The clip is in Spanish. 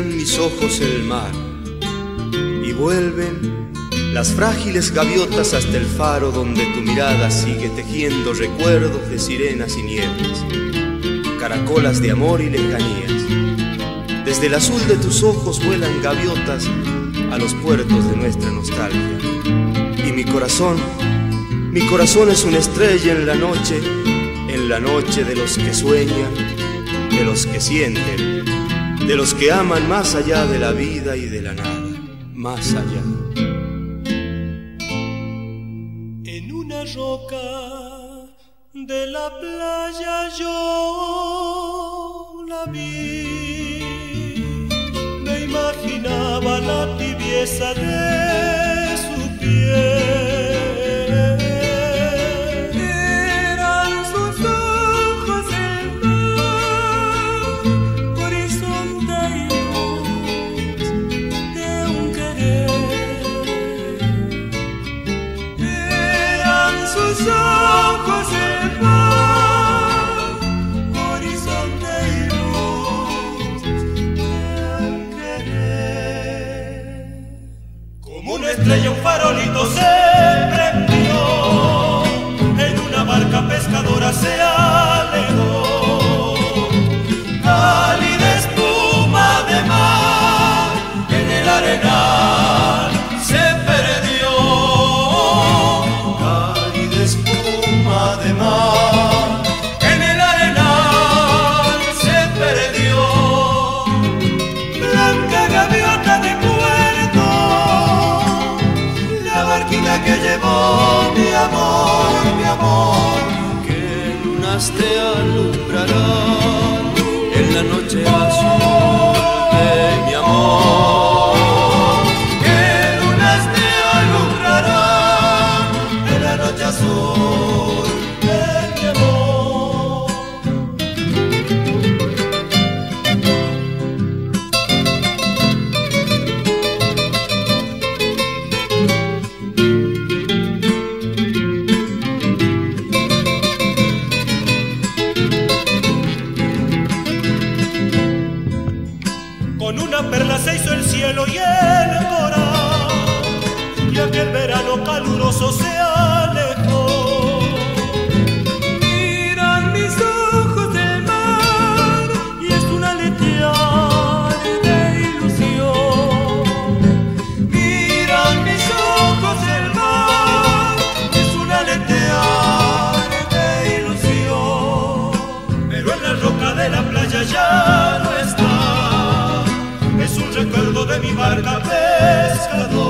mis ojos el mar y vuelven las frágiles gaviotas hasta el faro donde tu mirada sigue tejiendo recuerdos de sirenas y nieves, caracolas de amor y lejanías. Desde el azul de tus ojos vuelan gaviotas a los puertos de nuestra nostalgia. Y mi corazón, mi corazón es una estrella en la noche, en la noche de los que sueñan, de los que sienten, de los que aman más allá de la vida y de la nada, más allá. En una roca de la playa yo la vi, me imaginaba la tibieza de un farolito se prendió, en una barca pescadora se alejó. Cálida espuma de mar en el arenal se perdió. Cálida espuma de mar mi amor, mi amor, que lunas te alumbrarán en la noche azul de mi amor. Que lunas te alumbrarán en la noche azul. Con una perla se hizo el cielo y el coral. Y aquel verano caluroso se marca pescador.